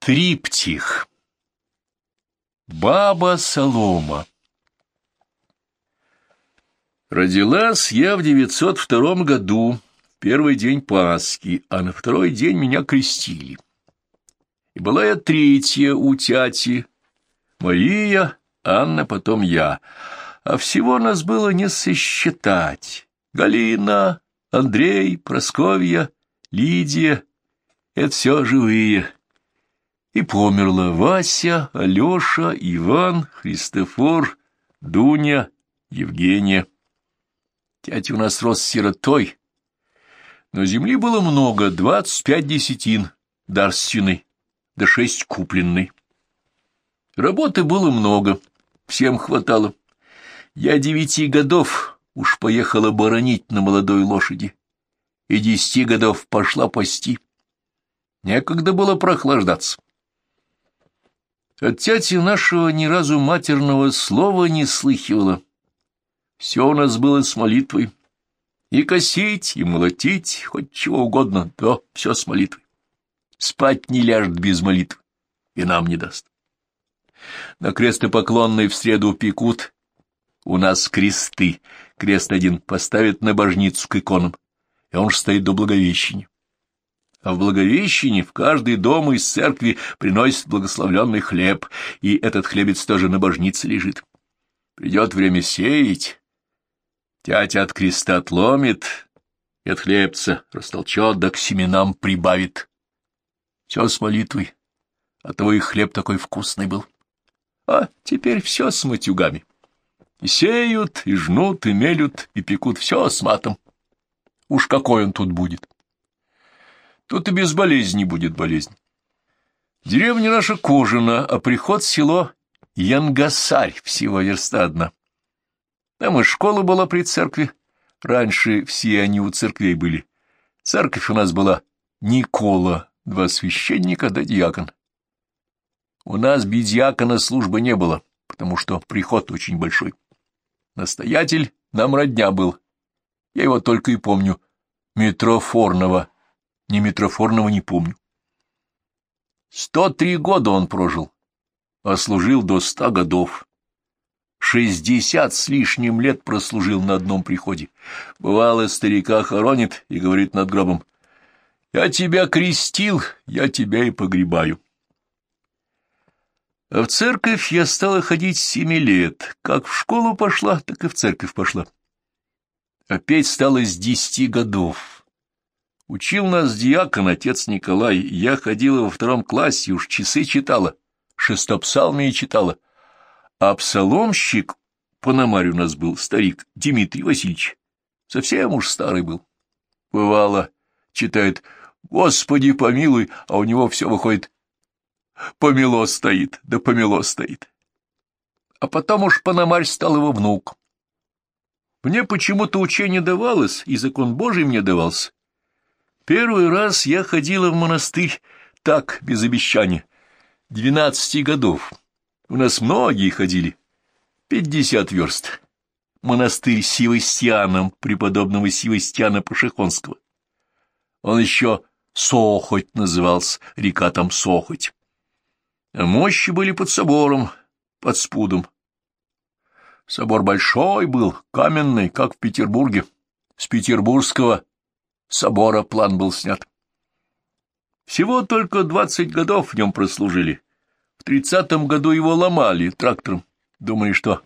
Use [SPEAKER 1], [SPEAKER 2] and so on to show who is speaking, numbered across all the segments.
[SPEAKER 1] Триптих. Баба Солома. Родилась я в 902 году, в первый день Пасхи, а на второй день меня крестили. И была я третья у тяти, Мария, Анна, потом я, а всего нас было не сосчитать. Галина, Андрей, Просковья, Лидия — это все живые. И померла Вася, Алеша, Иван, Христофор, Дуня, Евгения. Тятя у нас рос сиротой, но земли было много, двадцать пять десятин дарственной, да шесть купленной. Работы было много, всем хватало. Я девяти годов уж поехала боронить на молодой лошади, и десяти годов пошла пасти. Некогда было прохлаждаться. От тяти нашего ни разу матерного слова не слыхивала. Все у нас было с молитвой. И косить, и молотить, хоть чего угодно, то все с молитвой. Спать не ляжет без молитвы, и нам не даст. На крестопоклонной в среду пекут. У нас кресты. Крест один поставят на божницу к иконам, и он же стоит до Благовещения а в Благовещении в каждый дом из церкви приносит благословленный хлеб, и этот хлебец тоже на божнице лежит. Придет время сеять, тятя от креста отломит, и от хлебца растолчет, да к семенам прибавит. Все с молитвой, а и хлеб такой вкусный был. А теперь все с матюгами. И сеют, и жнут, и мелют, и пекут все с матом. Уж какой он тут будет. Тут и без болезни будет болезнь. Деревня наша Кожина, а приход село Янгасарь, всего верста одна. Там и школа была при церкви. Раньше все они у церквей были. Церковь у нас была Никола, два священника да диакон. У нас без диакона службы не было, потому что приход очень большой. Настоятель нам родня был. Я его только и помню. Митрофорного ни Митрофорного не помню. Сто три года он прожил, а служил до ста годов. Шестьдесят с лишним лет прослужил на одном приходе. Бывало, старика хоронит и говорит над гробом, «Я тебя крестил, я тебя и погребаю». А в церковь я стала ходить семи лет. Как в школу пошла, так и в церковь пошла. Опять стала с десяти годов. Учил нас диакон, отец Николай. Я ходила во втором классе, уж часы читала, шестопсалмии читала. А псаломщик, Пономарь у нас был, старик, Дмитрий Васильевич, совсем уж старый был. Бывало, читает «Господи, помилуй», а у него все выходит «Помело стоит, да помело стоит». А потом уж Пономарь стал его внук. Мне почему-то учение давалось, и закон Божий мне давался. Первый раз я ходила в монастырь так, без обещания, двенадцати годов. У нас многие ходили, пятьдесят верст. Монастырь Севастьяном, преподобного Севастьяна Пашихонского. Он еще Сохоть назывался, река там Сохоть. А мощи были под собором, под спудом. Собор большой был, каменный, как в Петербурге. С петербургского собора план был снят. Всего только двадцать годов в нем прослужили. В тридцатом году его ломали трактором. Думали, что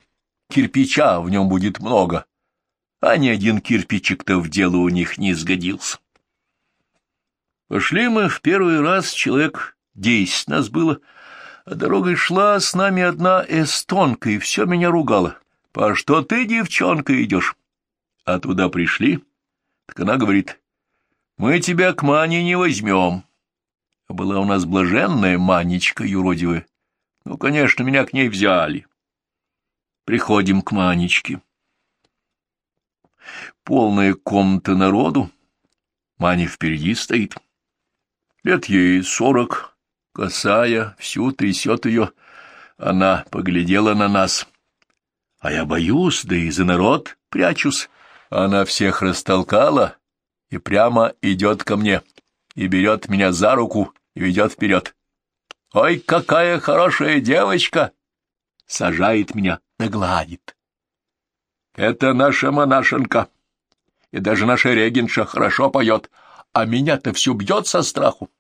[SPEAKER 1] кирпича в нем будет много, а ни один кирпичик-то в дело у них не сгодился. Пошли мы в первый раз, человек десять нас было, а дорогой шла с нами одна эстонка, и все меня ругала. «По что ты, девчонка, идешь?» А туда пришли, так она говорит, мы тебя к Мане не возьмем. Была у нас блаженная Манечка юродивая. Ну, конечно, меня к ней взяли. Приходим к Манечке. Полная комната народу. Маня впереди стоит. Лет ей сорок, косая, всю трясет ее. Она поглядела на нас. А я боюсь, да и за народ прячусь. Она всех растолкала, и прямо идет ко мне, и берет меня за руку и ведет вперед. «Ой, какая хорошая девочка!» Сажает меня, нагладит. «Это наша монашенка, и даже наша регенша хорошо поет, а меня-то все бьет со страху».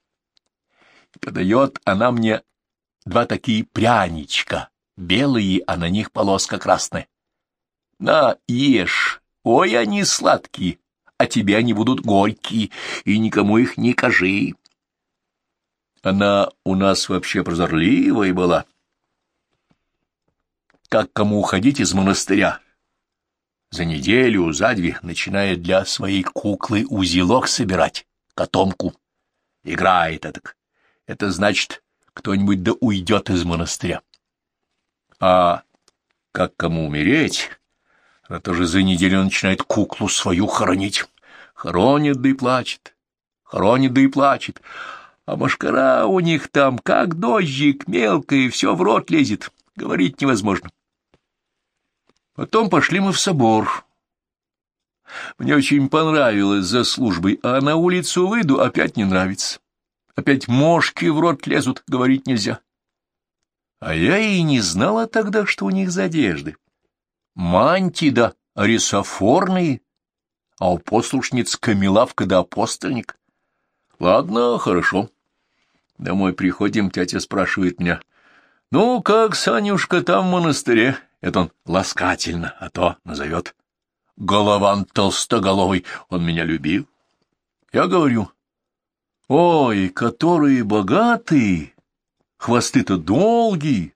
[SPEAKER 1] Подает она мне два такие пряничка, белые, а на них полоска красная. На, ешь, ой, они сладкие, а тебе они будут горькие, и никому их не кажи. Она у нас вообще прозорливая была. Как кому уходить из монастыря? За неделю, за две начинает для своей куклы узелок собирать, котомку. Играет это. Это значит, кто-нибудь да уйдет из монастыря. А как кому умереть, она тоже за неделю начинает куклу свою хоронить. Хоронит да и плачет, хоронит да и плачет. А машкара у них там, как дождик, мелкое, все в рот лезет, говорить невозможно. Потом пошли мы в собор. Мне очень понравилось за службой, а на улицу выйду, опять не нравится. Опять мошки в рот лезут, говорить нельзя. А я и не знала тогда, что у них за одежды. Мантии да рисофорные, а у послушниц камелавка да апостольник. Ладно, хорошо. Домой приходим, тятя спрашивает меня. Ну, как, Санюшка, там в монастыре? Это он ласкательно, а то назовет. Голован толстоголовый, он меня любил. Я говорю, ой, которые богатые, хвосты-то долгие,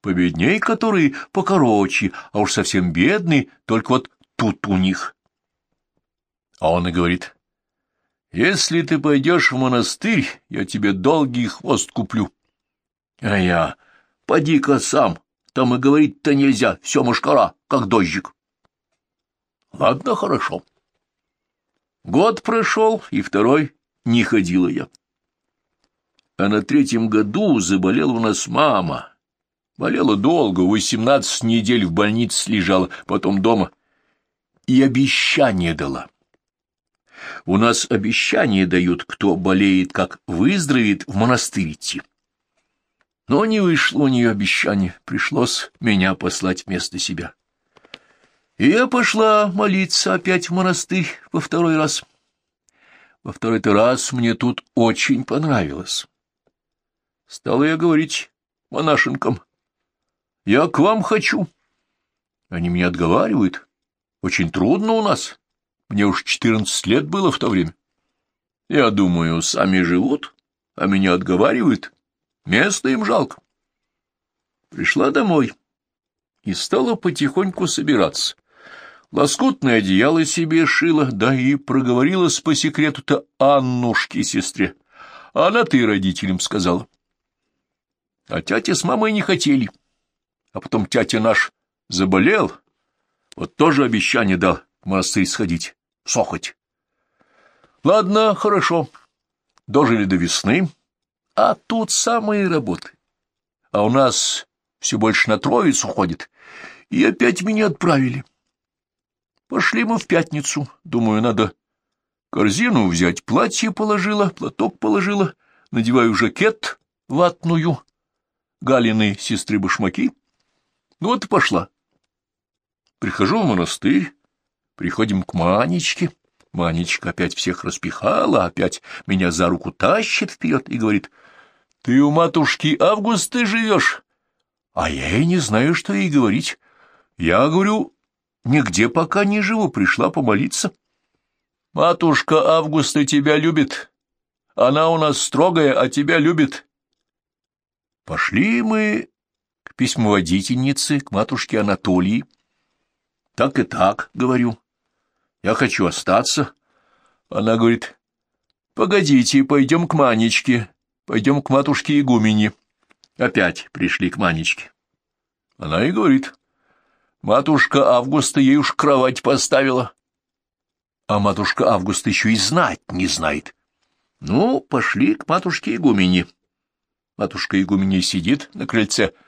[SPEAKER 1] победней которые покороче, а уж совсем бедные, только вот тут у них. А он и говорит, если ты пойдешь в монастырь, я тебе долгий хвост куплю. А я, поди-ка сам, там и говорить-то нельзя, все мушкара, как дождик. Ладно, хорошо. Год прошел, и второй не ходила я. А на третьем году заболела у нас мама. Болела долго, восемнадцать недель в больнице лежала, потом дома. И обещание дала. У нас обещание дают, кто болеет, как выздоровеет, в монастырь идти. Но не вышло у нее обещание, пришлось меня послать вместо себя. И я пошла молиться опять в монастырь во второй раз. Во второй-то раз мне тут очень понравилось. Стала я говорить монашенкам, я к вам хочу. Они меня отговаривают. Очень трудно у нас. Мне уж четырнадцать лет было в то время. Я думаю, сами живут, а меня отговаривают. Место им жалко. Пришла домой и стала потихоньку собираться. Лоскутное одеяло себе шила, да и проговорилась по секрету-то Аннушке сестре. Она ты родителям сказала. А тятя с мамой не хотели а потом тятя наш заболел, вот тоже обещание дал в монастырь сходить, сохоть. Ладно, хорошо, дожили до весны, а тут самые работы. А у нас все больше на троицу ходит, и опять меня отправили. Пошли мы в пятницу, думаю, надо корзину взять, платье положила, платок положила, надеваю жакет ватную, Галины сестры башмаки — ну вот и пошла. Прихожу в монастырь, приходим к Манечке. Манечка опять всех распихала, опять меня за руку тащит вперед и говорит, «Ты у матушки Августы живешь?» А я и не знаю, что ей говорить. Я говорю, нигде пока не живу, пришла помолиться. Матушка Августа тебя любит. Она у нас строгая, а тебя любит. Пошли мы письмоводительницы к матушке Анатолии. Так и так, говорю. Я хочу остаться. Она говорит, погодите, пойдем к Манечке, пойдем к матушке Игумени. Опять пришли к Манечке. Она и говорит, матушка Августа ей уж кровать поставила. А матушка Августа еще и знать не знает. Ну, пошли к матушке Игумени. Матушка Игумени сидит на крыльце, —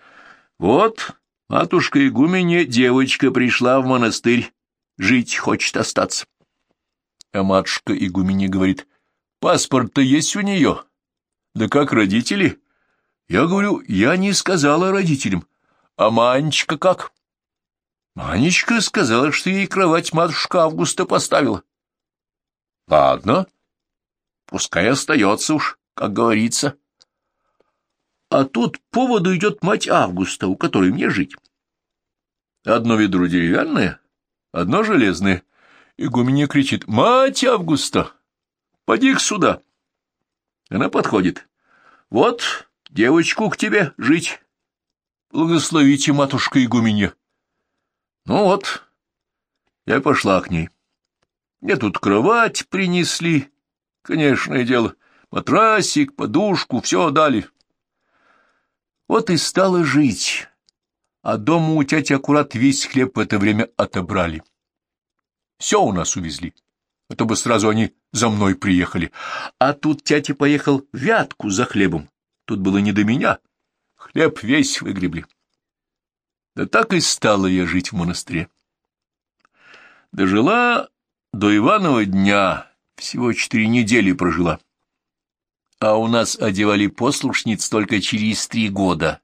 [SPEAKER 1] вот, матушка игумене девочка пришла в монастырь, жить хочет остаться. А матушка игумене говорит, паспорт-то есть у нее. Да как родители? Я говорю, я не сказала родителям. А Манечка как? Манечка сказала, что ей кровать матушка Августа поставила. Ладно, пускай остается уж, как говорится. А тут поводу идет мать Августа, у которой мне жить. Одно ведро деревянное, одно железное. Игуменья кричит, «Мать Августа, поди к сюда!» Она подходит. «Вот девочку к тебе жить. Благословите, матушка Игуменья!» Ну вот, я пошла к ней. Мне тут кровать принесли, конечное дело, матрасик, подушку, все дали. Вот и стала жить, а дома у тети аккурат весь хлеб в это время отобрали. Все у нас увезли, а то бы сразу они за мной приехали. А тут тятя поехал в Вятку за хлебом. Тут было не до меня. Хлеб весь выгребли. Да так и стала я жить в монастыре. Дожила до Иванова дня, всего четыре недели прожила. А у нас одевали послушниц только через три года.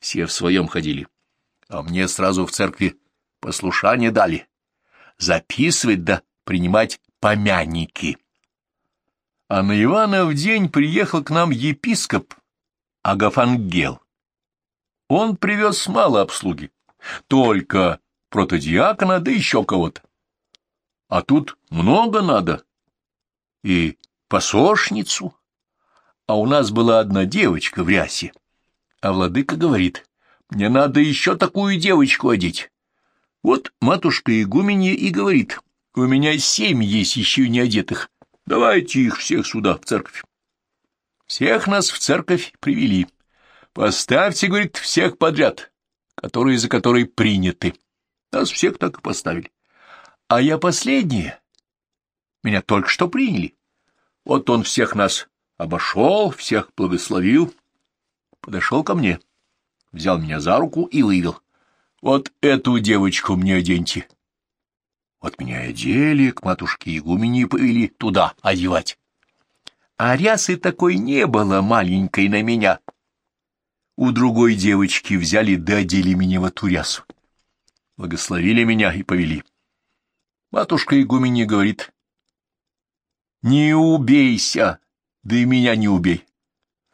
[SPEAKER 1] Все в своем ходили. А мне сразу в церкви послушание дали записывать да принимать помяники. А на Иванов день приехал к нам епископ Агафангел. Он привез мало обслуги, только протодиакона да еще кого-то. А тут много надо. И посошницу. А у нас была одна девочка в рясе. А владыка говорит, мне надо еще такую девочку одеть. Вот матушка игуменья и говорит, у меня семь есть еще не одетых, давайте их всех сюда, в церковь. Всех нас в церковь привели. Поставьте, говорит, всех подряд, которые за которые приняты. Нас всех так и поставили. А я последняя. Меня только что приняли. Вот он всех нас обошел, всех благословил, подошел ко мне, взял меня за руку и вывел. Вот эту девочку мне оденьте. Вот меня одели, к матушке игумени повели туда одевать. А рясы такой не было маленькой на меня. У другой девочки взяли да одели меня в эту рясу. Благословили меня и повели. Матушка игумени говорит, «Не убейся, да и меня не убей».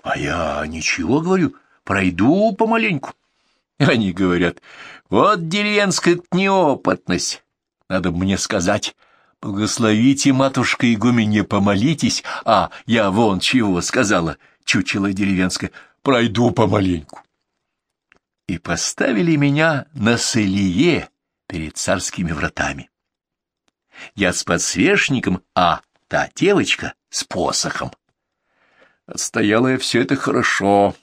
[SPEAKER 1] А я ничего говорю, пройду помаленьку. Они говорят, вот деревенская неопытность. Надо мне сказать, благословите, матушка игуменья, помолитесь, а я вон чего сказала, чучело деревенское, пройду помаленьку. И поставили меня на селие перед царскими вратами. Я с подсвечником, а та девочка с посохом. Отстояла я все это хорошо,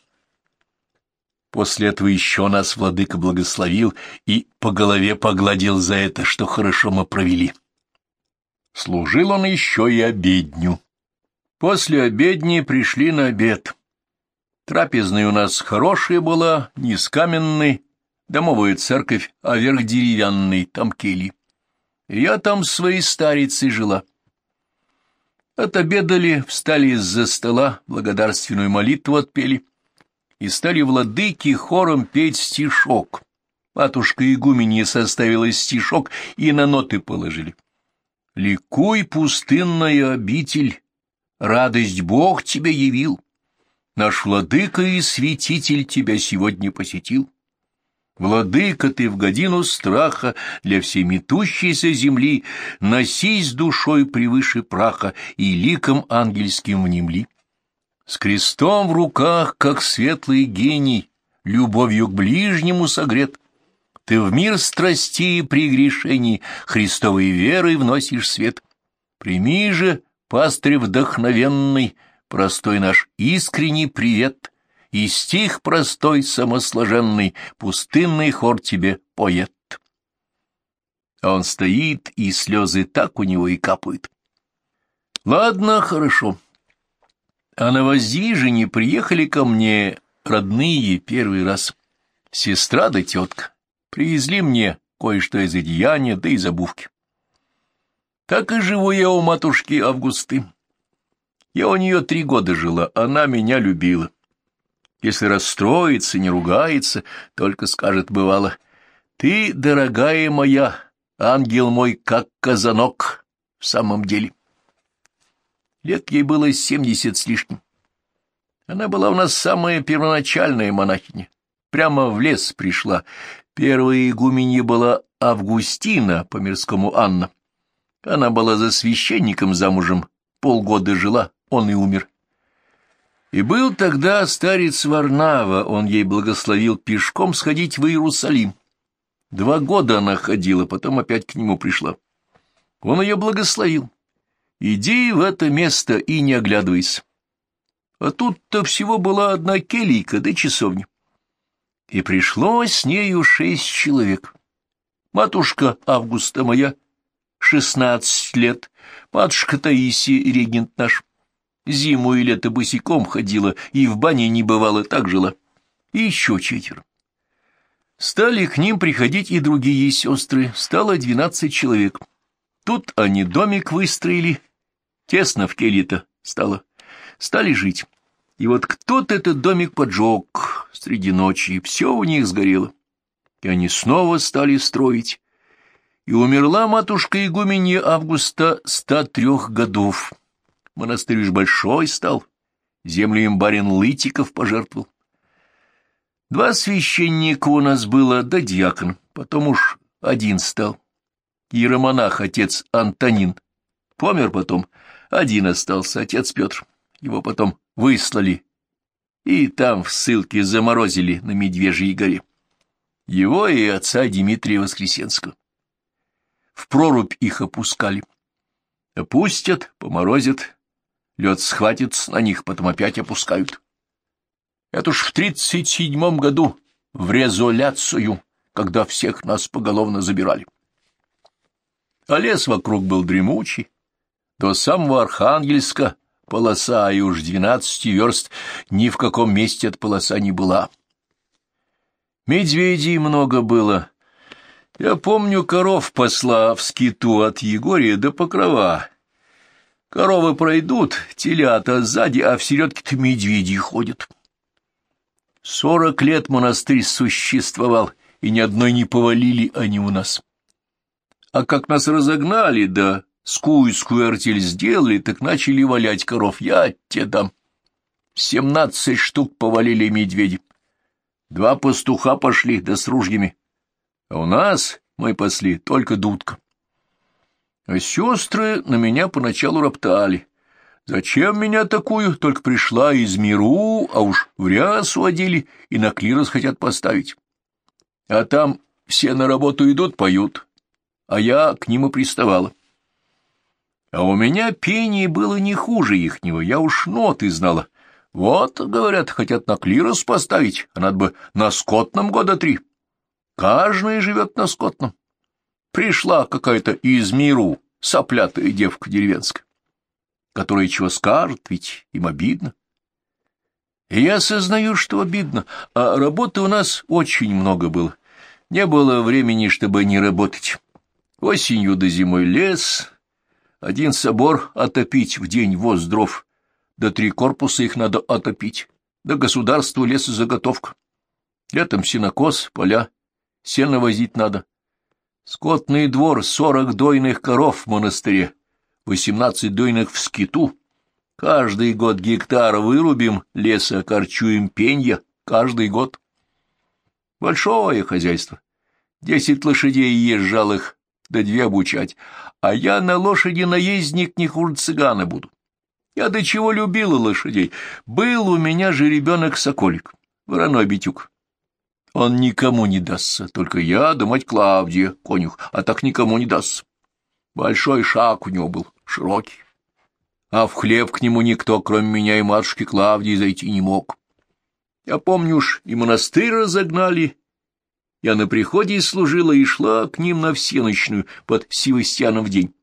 [SPEAKER 1] После этого еще нас владыка благословил и по голове погладил за это, что хорошо мы провели. Служил он еще и обедню. После обедни пришли на обед. Трапезная у нас хорошая была, не с каменной, домовая церковь, а верх деревянный, там кели. Я там с своей старицей жила. Отобедали, встали из-за стола, благодарственную молитву отпели — и стали владыки хором петь стишок. Матушка игуменья составила стишок и на ноты положили. «Ликуй, пустынная обитель, радость Бог тебе явил, наш владыка и святитель тебя сегодня посетил». Владыка ты в годину страха для всей метущейся земли, носись душой превыше праха и ликом ангельским внемли. С крестом в руках, как светлый гений, любовью к ближнему согрет. Ты в мир страстей и прегрешений Христовой верой вносишь свет. Прими же, пастырь вдохновенный, простой наш искренний привет, и стих простой, самосложенный, пустынный хор тебе поет. А он стоит, и слезы так у него и капают. Ладно, хорошо. А на воздвижении приехали ко мне родные первый раз. Сестра да тетка. Привезли мне кое-что из одеяния, да из обувки. Так и живу я у матушки Августы. Я у нее три года жила, она меня любила. Если расстроится, не ругается, только скажет, бывало, «Ты, дорогая моя, ангел мой, как казанок, в самом деле». Лет ей было семьдесят с лишним. Она была у нас самая первоначальная монахиня. Прямо в лес пришла. Первая игуменья была Августина, по мирскому Анна. Она была за священником замужем, полгода жила, он и умер. И был тогда старец Варнава, он ей благословил пешком сходить в Иерусалим. Два года она ходила, потом опять к нему пришла. Он ее благословил. Иди в это место и не оглядывайся. А тут-то всего была одна келийка да часовня. И пришлось с нею шесть человек. Матушка Августа моя, шестнадцать лет, матушка Таисия, регент наш, Зиму и лето босиком ходила и в бане не бывало, так жила. И еще четверо. Стали к ним приходить и другие сестры, стало двенадцать человек. Тут они домик выстроили, тесно в келье-то стало. Стали жить. И вот кто-то этот домик поджег среди ночи, и все у них сгорело. И они снова стали строить. И умерла матушка игуменья Августа ста трех годов. Монастырь уж большой стал, землю им барин Лытиков пожертвовал. Два священника у нас было, да дьякон, потом уж один стал. Иеромонах, отец Антонин. Помер потом, один остался, отец Петр. Его потом выслали, и там в ссылке заморозили на Медвежьей горе. Его и отца Дмитрия Воскресенского. В прорубь их опускали. Опустят, поморозят, Лед схватится на них, потом опять опускают. Это уж в тридцать седьмом году в резоляцию, когда всех нас поголовно забирали. А лес вокруг был дремучий. До самого Архангельска полоса, и уж двенадцати верст ни в каком месте от полоса не была. Медведей много было. Я помню коров посла в скиту от Егория до Покрова. Коровы пройдут, телята сзади, а в середке-то медведи ходят. Сорок лет монастырь существовал, и ни одной не повалили они у нас. А как нас разогнали, да скуйскую артель сделали, так начали валять коров. Я те дам. Семнадцать штук повалили медведи. Два пастуха пошли, да с ружьями. А у нас мы пасли только дудка. А сестры на меня поначалу роптали. Зачем меня такую? Только пришла из миру, а уж в рясу одели и на клирос хотят поставить. А там все на работу идут, поют, а я к ним и приставала. А у меня пение было не хуже ихнего, я уж ноты знала. Вот, говорят, хотят на клирос поставить, а надо бы на скотном года три. Каждый живет на скотном. Пришла какая-то из миру соплятая девка деревенская, которая чего скажет, ведь им обидно. Я осознаю, что обидно, а работы у нас очень много было. Не было времени, чтобы не работать. Осенью до зимой лес, один собор отопить в день воз дров, до три корпуса их надо отопить, до государства лесозаготовка. Летом сенокос, поля, сено возить надо, Скотный двор, сорок дойных коров в монастыре, восемнадцать дойных в скиту. Каждый год гектар вырубим, леса корчуем пенья, каждый год. Большое хозяйство. Десять лошадей езжал их, да две обучать, а я на лошади наездник не хуже цыгана буду. Я до чего любила лошадей. Был у меня же ребенок-соколик, вороной битюк. Он никому не дастся, только я да мать Клавдия, конюх, а так никому не дастся. Большой шаг у него был, широкий. А в хлеб к нему никто, кроме меня и матушки Клавдии, зайти не мог. Я помню уж, и монастырь разогнали. Я на приходе служила и шла к ним на всеночную под Севастьяном в день.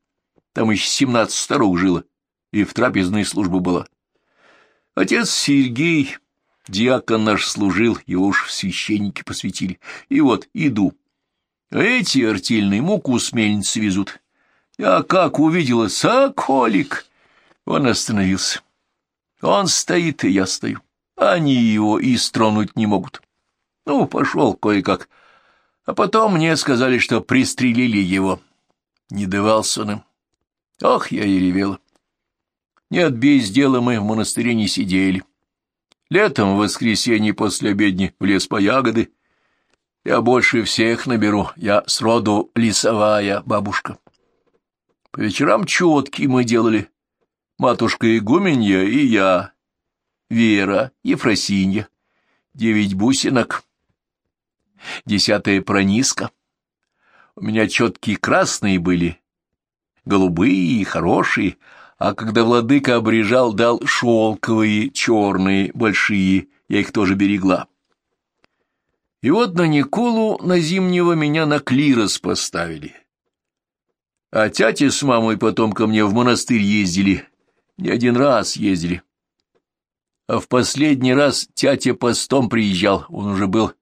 [SPEAKER 1] Там еще семнадцать старух жило, и в трапезной службе была. Отец Сергей Диакон наш служил, его уж в священники посвятили. И вот иду. А эти артельные муку с мельницы везут. Я как увидела соколик, он остановился. Он стоит, и я стою. Они его и стронуть не могут. Ну, пошел кое-как. А потом мне сказали, что пристрелили его. Не давался он им. Ох, я и ревела. Нет, без дела мы в монастыре не сидели. Летом в воскресенье после обедни в лес по ягоды. Я больше всех наберу, я сроду лесовая бабушка. По вечерам четки мы делали. Матушка Игуменья и я, Вера, Ефросинья, девять бусинок, десятая прониска. У меня четкие красные были, голубые и хорошие, а когда владыка обрежал, дал шелковые, черные, большие, я их тоже берегла. И вот на Николу на зимнего меня на клирос поставили. А тятя с мамой потом ко мне в монастырь ездили, не один раз ездили. А в последний раз тятя постом приезжал, он уже был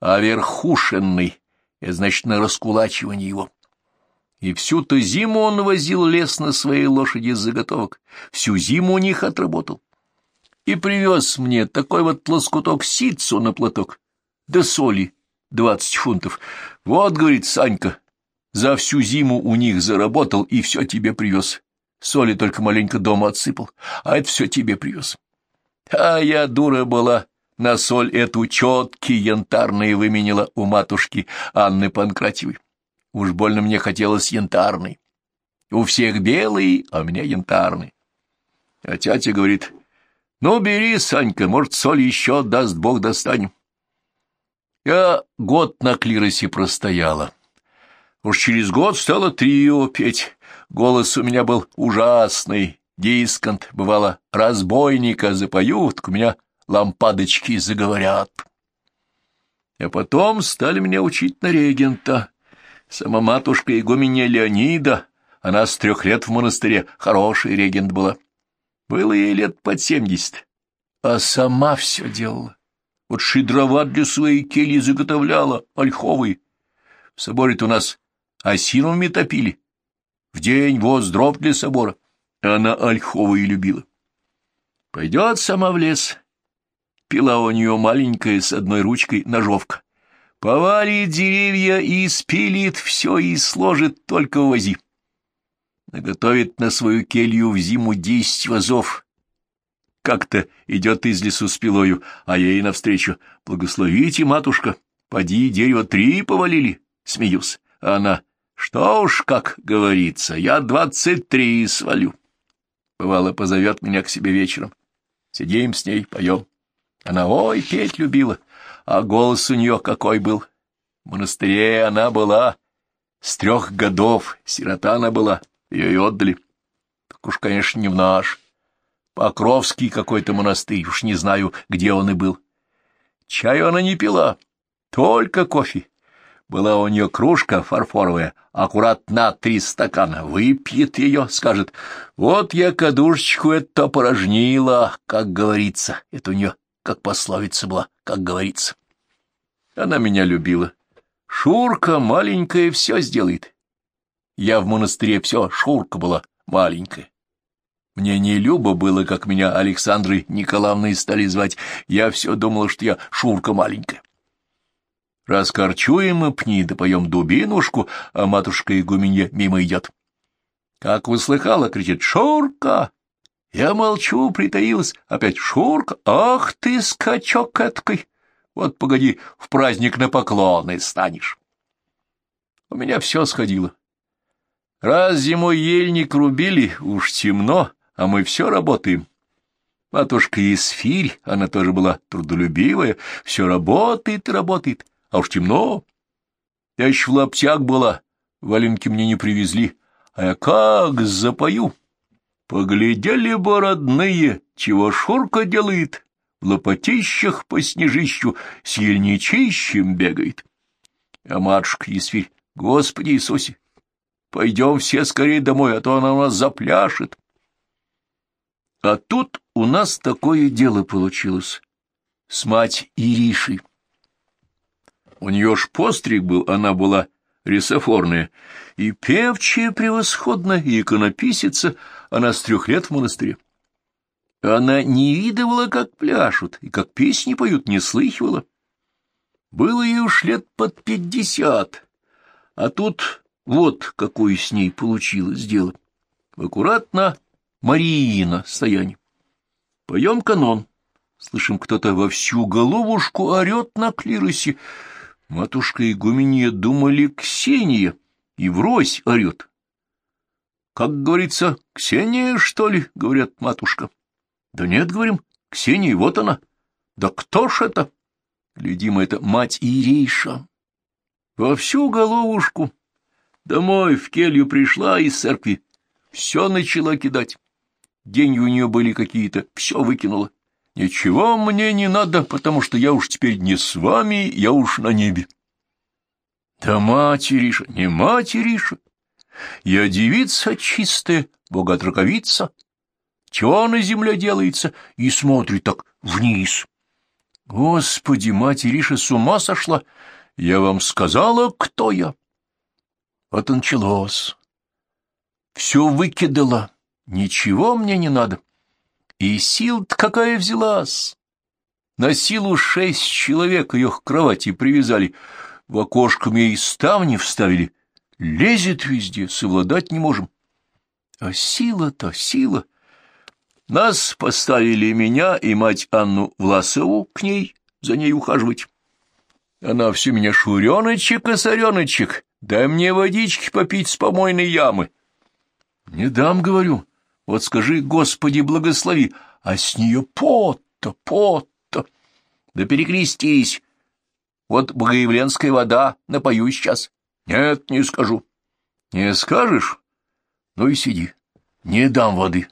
[SPEAKER 1] оверхушенный, и, значит, на раскулачивание его. И всю-то зиму он возил лес на своей лошади с заготовок, всю зиму у них отработал. И привез мне такой вот лоскуток ситцу на платок, да соли, двадцать фунтов. Вот, говорит Санька, за всю зиму у них заработал и все тебе привез. Соли только маленько дома отсыпал, а это все тебе привез. А я дура была, на соль эту четки янтарные выменила у матушки Анны Панкратьевой. Уж больно мне хотелось янтарный. У всех белый, а у меня янтарный. А тятя говорит, ну, бери, Санька, может, соль еще, даст Бог, достанем. Я год на клиросе простояла. Уж через год стало трио петь. Голос у меня был ужасный, дисконт, бывало, разбойника запоют, у меня лампадочки заговорят. А потом стали меня учить на регента. Сама матушка игуменя Леонида, она с трех лет в монастыре, хороший регент была. Было ей лет под семьдесят, а сама все делала. Вот шидрова для своей кельи заготовляла, ольховые. В соборе-то у нас осиновыми топили. В день воз дров для собора. Она ольховые любила. Пойдет сама в лес. Пила у нее маленькая с одной ручкой ножовка. Повалит деревья и спилит все и сложит только вози. Наготовит на свою келью в зиму десять вазов. Как-то идет из лесу с пилою, а ей навстречу. Благословите, матушка, поди, дерево три повалили. Смеюсь. А она, что уж, как говорится, я двадцать три свалю. Бывало, позовет меня к себе вечером. Сидим с ней, поем. Она, ой, петь любила, а голос у нее какой был. В монастыре она была с трех годов, сирота она была, ее и отдали. Так уж, конечно, не в наш. Покровский какой-то монастырь, уж не знаю, где он и был. Чаю она не пила, только кофе. Была у нее кружка фарфоровая, аккурат на три стакана. Выпьет ее, скажет, вот я кадушечку это порожнила, как говорится. Это у нее как пословица была, как говорится. Она меня любила. Шурка маленькая все сделает. Я в монастыре все, Шурка была маленькая. Мне не любо было, как меня Александрой Николаевной стали звать. Я все думала, что я Шурка маленькая. Раскорчуем мы пни, да поем дубинушку, а матушка игуменья мимо идет. Как услыхала, кричит «Шурка!» Я молчу, притаилась. Опять Шурка. Ах ты, скачок эткой! Вот погоди, в праздник на поклоны станешь. У меня все сходило. Раз зимой ельник рубили, уж темно, а мы все работаем. Матушка Есфирь, она тоже была трудолюбивая, все работает и работает, а уж темно. Я еще в лаптях была, валенки мне не привезли, а я как запою. Поглядели бы, родные, чего Шурка делает, в лопатищах по снежищу с ельничищем бегает. А матушка Есфирь, Господи Иисусе, пойдем все скорее домой, а то она у нас запляшет. А тут у нас такое дело получилось с мать Иришей. У нее ж постриг был, она была рисофорная, и певчая превосходно, и иконописица, она с трех лет в монастыре. Она не видывала, как пляшут и как песни поют, не слыхивала. Было ей уж лет под пятьдесят, а тут вот какое с ней получилось дело. Аккуратно Марина стояние. Поем канон. Слышим, кто-то во всю головушку орет на клиросе. Матушка игуменья думали Ксения, и врозь орет. Как говорится, Ксения, что ли, говорят матушка. Да нет, говорим, Ксения, вот она. Да кто ж это? Глядим, это мать Ирейша. Во всю головушку. Домой в келью пришла из церкви. Все начала кидать. Деньги у нее были какие-то, все выкинула. Ничего мне не надо, потому что я уж теперь не с вами, я уж на небе. Да материша, не материша. Я девица чистая, богатраковица. Чего на земле делается? И смотрит так вниз. Господи, материша с ума сошла. Я вам сказала, кто я. Вот началось. Все выкидала. Ничего мне не надо. И сил-то какая взялась! На силу шесть человек ее к кровати привязали, в окошко мне и ставни вставили. Лезет везде, совладать не можем. А сила-то, сила! Нас поставили меня и мать Анну Власову к ней, за ней ухаживать. Она все меня шуреночек, косореночек, дай мне водички попить с помойной ямы. Не дам, говорю, вот скажи, Господи, благослови, а с нее пот-то, пот-то. Да перекрестись. Вот богоявленская вода, напою сейчас. Нет, не скажу. Не скажешь? Ну и сиди. Не дам воды.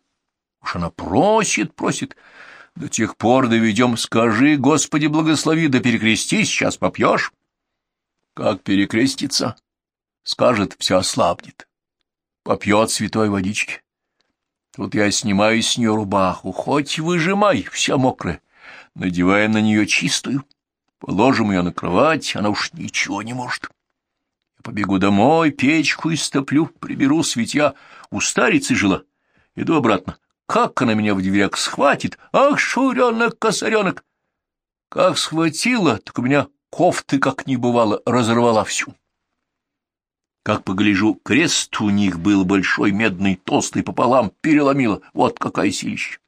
[SPEAKER 1] Уж она просит, просит. До тех пор доведем. Скажи, Господи, благослови, да перекрестись, сейчас попьешь. Как перекреститься? Скажет, все ослабнет. Попьет святой водички. Тут я снимаю с нее рубаху, хоть выжимай, вся мокрая, надевая на нее чистую. Положим ее на кровать, она уж ничего не может. Я побегу домой, печку истоплю, приберу светья. У старицы жила. Иду обратно. Как она меня в дверях схватит? Ах, шуренок, косаренок! Как схватила, так у меня кофты, как не бывало, разорвала всю. Как погляжу, крест у них был большой, медный, толстый, пополам, переломила. Вот какая силища!